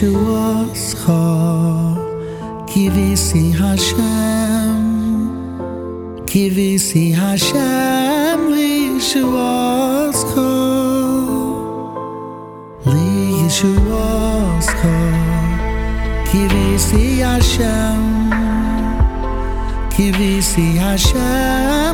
Yeshua's Kivisi Hashem, Kivisi Hashem, Yeshua's Li Yeshua's Kivisi Hashem, Kivisi Hashem.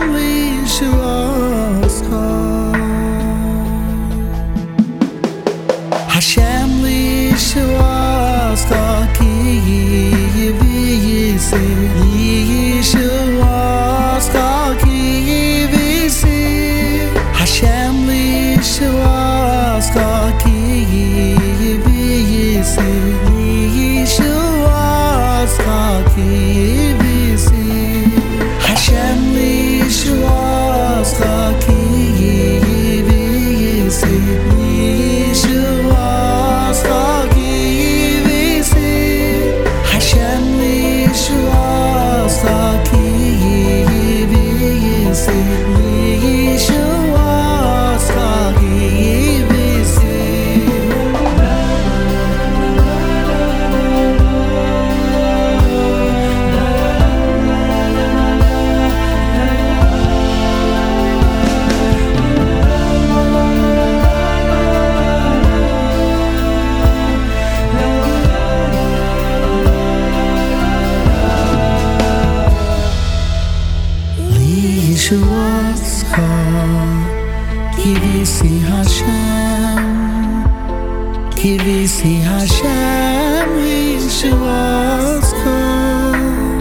Kivisi Hashem Yeshua's come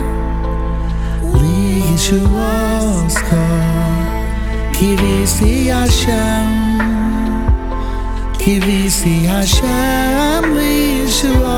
Li Yeshua's come Kivisi Hashem Kivisi Hashem Yeshua's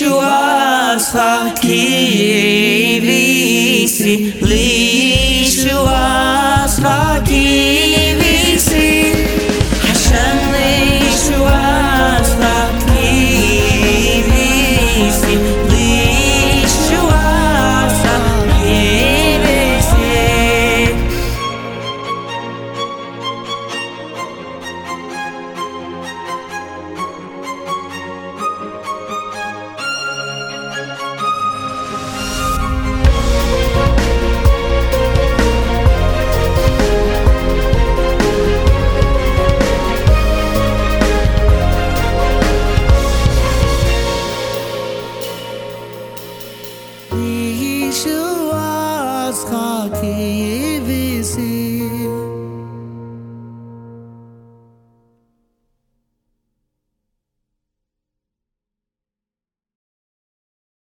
Lixo fakir, lixo aqui.